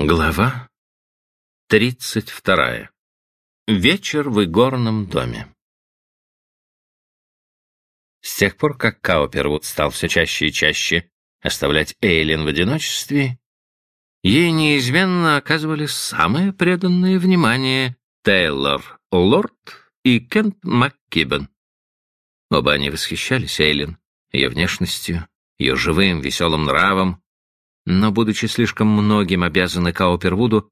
Глава тридцать вторая. Вечер в игорном доме. С тех пор, как Каупервуд стал все чаще и чаще оставлять Эйлин в одиночестве, ей неизменно оказывали самое преданное внимание Тейлор Лорд и Кент МакКибен. Оба они восхищались Эйлин, ее внешностью, ее живым, веселым нравом, но, будучи слишком многим обязаны Каупервуду,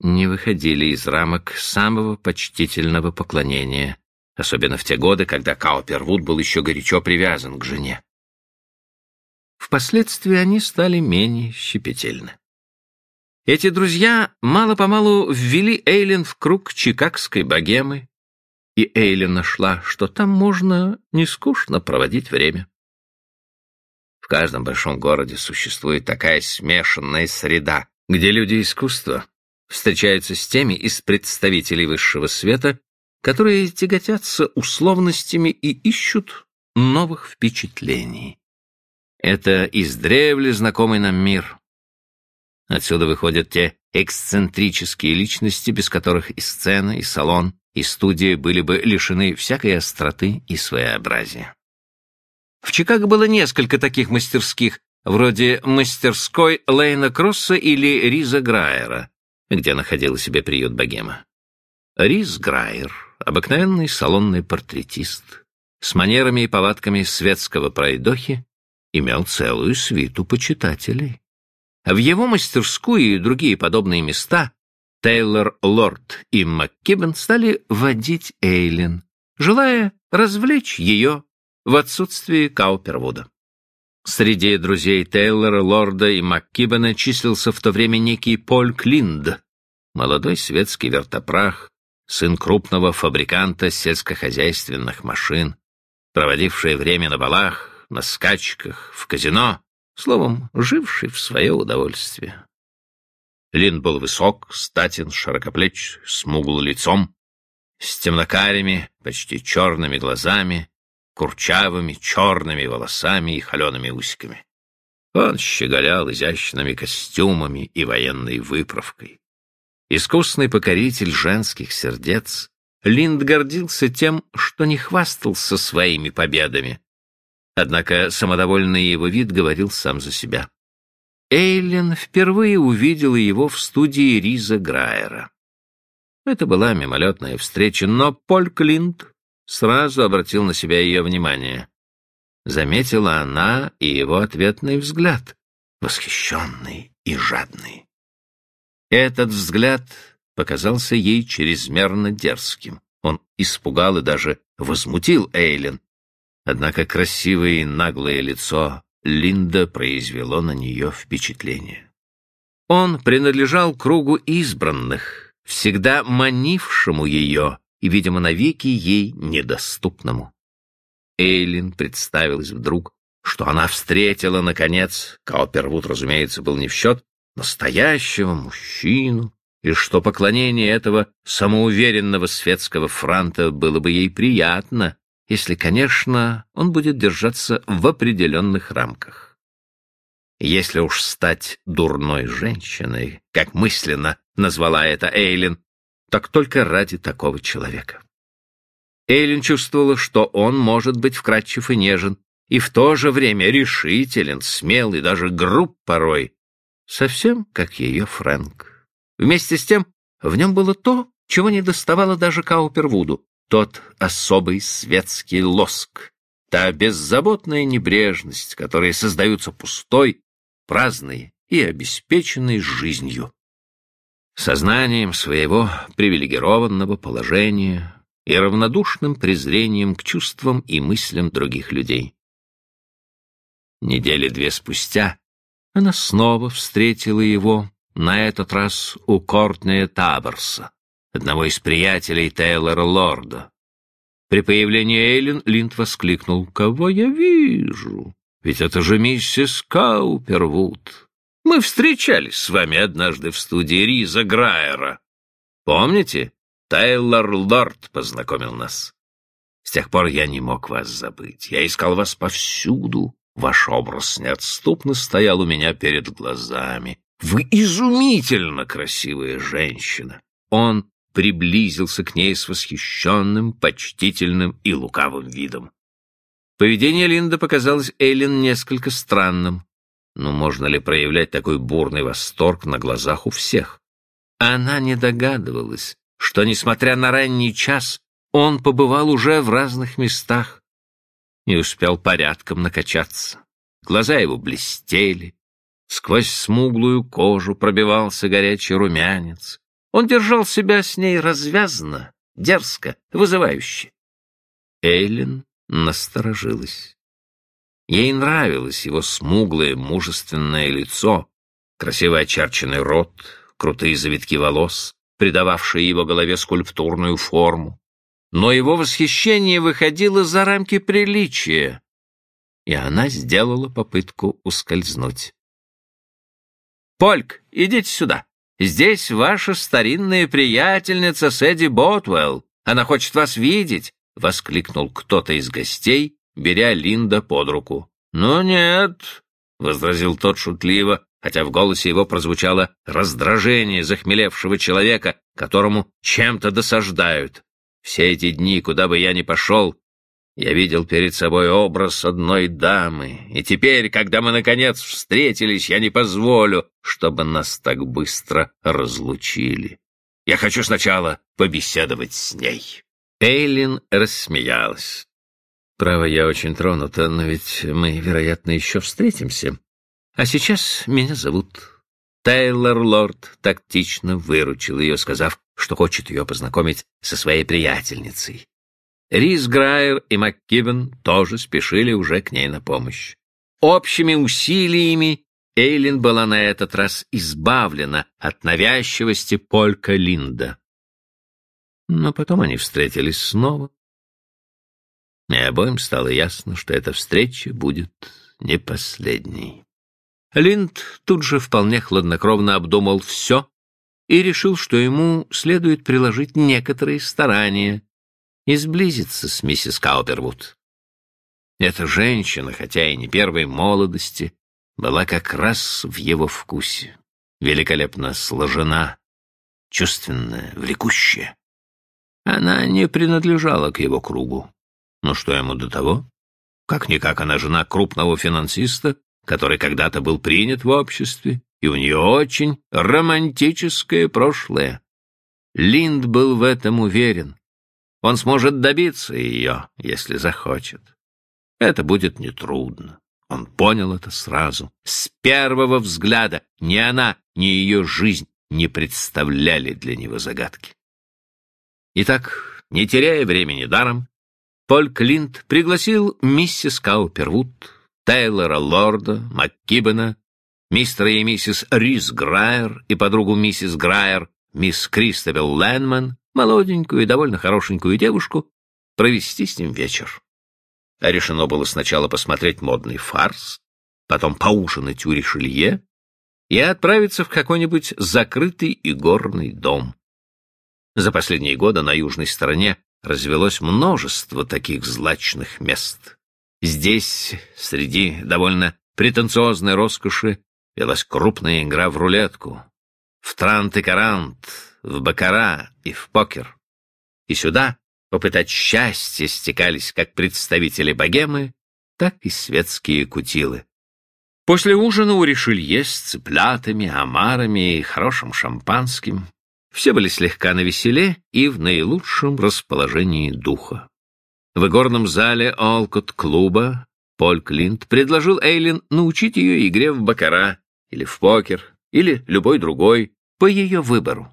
не выходили из рамок самого почтительного поклонения, особенно в те годы, когда Каупервуд был еще горячо привязан к жене. Впоследствии они стали менее щепетильны. Эти друзья мало-помалу ввели Эйлин в круг чикагской богемы, и Эйлин нашла, что там можно нескучно проводить время. В каждом большом городе существует такая смешанная среда, где люди искусства встречаются с теми из представителей высшего света, которые тяготятся условностями и ищут новых впечатлений. Это издревле знакомый нам мир. Отсюда выходят те эксцентрические личности, без которых и сцена, и салон, и студия были бы лишены всякой остроты и своеобразия. В Чикаго было несколько таких мастерских, вроде мастерской Лейна Кросса или Риза Грайера, где находила себе приют богема. Риз Грайер — обыкновенный салонный портретист, с манерами и повадками светского пройдохи, имел целую свиту почитателей. В его мастерскую и другие подобные места Тейлор Лорд и МакКибен стали водить Эйлин, желая развлечь ее в отсутствие Каупервуда. Среди друзей Тейлора, Лорда и МакКибена числился в то время некий Поль Клинд, молодой светский вертопрах, сын крупного фабриканта сельскохозяйственных машин, проводивший время на балах, на скачках, в казино, словом, живший в свое удовольствие. Линд был высок, статен, широкоплеч, смугл лицом, с темнокарими, почти черными глазами, курчавыми черными волосами и холеными усиками. Он щеголял изящными костюмами и военной выправкой. Искусный покоритель женских сердец, Линд гордился тем, что не хвастался своими победами. Однако самодовольный его вид говорил сам за себя. Эйлен впервые увидела его в студии Риза Грайера. Это была мимолетная встреча, но Поль Клинт сразу обратил на себя ее внимание. Заметила она и его ответный взгляд, восхищенный и жадный. Этот взгляд показался ей чрезмерно дерзким. Он испугал и даже возмутил Эйлен. Однако красивое и наглое лицо Линда произвело на нее впечатление. Он принадлежал кругу избранных, всегда манившему ее, и, видимо, навеки ей недоступному. Эйлин представилась вдруг, что она встретила, наконец, Каупервуд, разумеется, был не в счет, настоящего мужчину, и что поклонение этого самоуверенного светского франта было бы ей приятно, если, конечно, он будет держаться в определенных рамках. Если уж стать дурной женщиной, как мысленно назвала это Эйлин, так только ради такого человека. Эйлин чувствовала, что он может быть вкрадчив и нежен, и в то же время решителен, смел и даже груб порой, совсем как ее Фрэнк. Вместе с тем в нем было то, чего не доставало даже Каупервуду, тот особый светский лоск, та беззаботная небрежность, которые создаются пустой, праздной и обеспеченной жизнью сознанием своего привилегированного положения и равнодушным презрением к чувствам и мыслям других людей. Недели две спустя она снова встретила его, на этот раз у Кортнея Таборса, одного из приятелей Тейлора Лорда. При появлении Эйлин Линд воскликнул «Кого я вижу? Ведь это же миссис Каупервуд!» Мы встречались с вами однажды в студии Риза Грайера. Помните? Тайлор Лорд познакомил нас. С тех пор я не мог вас забыть. Я искал вас повсюду. Ваш образ неотступно стоял у меня перед глазами. Вы изумительно красивая женщина!» Он приблизился к ней с восхищенным, почтительным и лукавым видом. Поведение Линда показалось Эйлин несколько странным. Но можно ли проявлять такой бурный восторг на глазах у всех? Она не догадывалась, что, несмотря на ранний час, он побывал уже в разных местах и успел порядком накачаться. Глаза его блестели, сквозь смуглую кожу пробивался горячий румянец. Он держал себя с ней развязно, дерзко, вызывающе. Эйлин насторожилась. Ей нравилось его смуглое, мужественное лицо, красиво очерченный рот, крутые завитки волос, придававшие его голове скульптурную форму. Но его восхищение выходило за рамки приличия, и она сделала попытку ускользнуть. «Польк, идите сюда!» Здесь ваша старинная приятельница Сэдди Ботвелл. Она хочет вас видеть!» — воскликнул кто-то из гостей, беря Линда под руку. «Ну нет», — возразил тот шутливо, хотя в голосе его прозвучало раздражение захмелевшего человека, которому чем-то досаждают. «Все эти дни, куда бы я ни пошел, я видел перед собой образ одной дамы, и теперь, когда мы, наконец, встретились, я не позволю, чтобы нас так быстро разлучили. Я хочу сначала побеседовать с ней». Эйлин рассмеялась. «Право, я очень тронута, но ведь мы, вероятно, еще встретимся. А сейчас меня зовут...» Тейлор Лорд тактично выручил ее, сказав, что хочет ее познакомить со своей приятельницей. Рис Грайер и МакКибен тоже спешили уже к ней на помощь. Общими усилиями Эйлин была на этот раз избавлена от навязчивости Полька Линда. Но потом они встретились снова. И обоим стало ясно, что эта встреча будет не последней. Линд тут же вполне хладнокровно обдумал все и решил, что ему следует приложить некоторые старания, и сблизиться с миссис Каупервуд. Эта женщина, хотя и не первой молодости, была как раз в его вкусе. Великолепно сложена, чувственная, влекущая. Она не принадлежала к его кругу. Но что ему до того? Как-никак она жена крупного финансиста, который когда-то был принят в обществе, и у нее очень романтическое прошлое. Линд был в этом уверен. Он сможет добиться ее, если захочет. Это будет нетрудно. Он понял это сразу. С первого взгляда ни она, ни ее жизнь не представляли для него загадки. Итак, не теряя времени даром, Поль Клинт пригласил миссис Каупервуд, Тейлора Лорда, МакКибена, мистера и миссис Рис Грайер и подругу миссис Грайер, мисс Кристобел Лэнман, молоденькую и довольно хорошенькую девушку, провести с ним вечер. А решено было сначала посмотреть модный фарс, потом поужинать у Ришелье и отправиться в какой-нибудь закрытый и горный дом. За последние годы на южной стороне развелось множество таких злачных мест. Здесь, среди довольно претенциозной роскоши, велась крупная игра в рулетку, в трант и карант, в бакара и в покер. И сюда попытать счастье стекались как представители богемы, так и светские кутилы. После ужина у Ришелье с цыплятами, омарами и хорошим шампанским все были слегка навеселе и в наилучшем расположении духа. В игорном зале Олкот-клуба Поль Клинт предложил Эйлин научить ее игре в бакара или в покер, или любой другой, по ее выбору.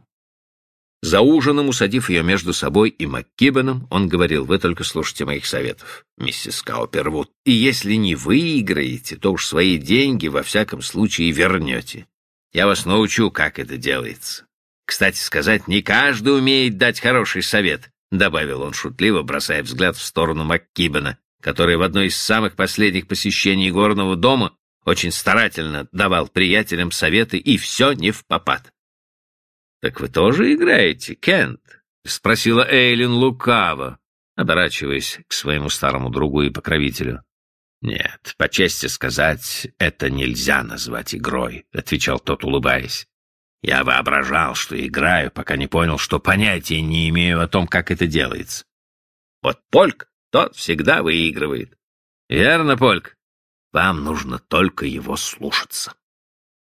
За ужином, усадив ее между собой и МакКибеном, он говорил, «Вы только слушайте моих советов, миссис Каупервуд, и если не выиграете, то уж свои деньги во всяком случае вернете. Я вас научу, как это делается. Кстати сказать, не каждый умеет дать хороший совет», — добавил он шутливо, бросая взгляд в сторону МакКибена, который в одно из самых последних посещений горного дома очень старательно давал приятелям советы, и все не в попад. «Так вы тоже играете, Кент?» — спросила Эйлин лукаво, оборачиваясь к своему старому другу и покровителю. «Нет, по чести сказать, это нельзя назвать игрой», — отвечал тот, улыбаясь. «Я воображал, что играю, пока не понял, что понятия не имею о том, как это делается. Вот Польк, тот всегда выигрывает». «Верно, Польк. Вам нужно только его слушаться».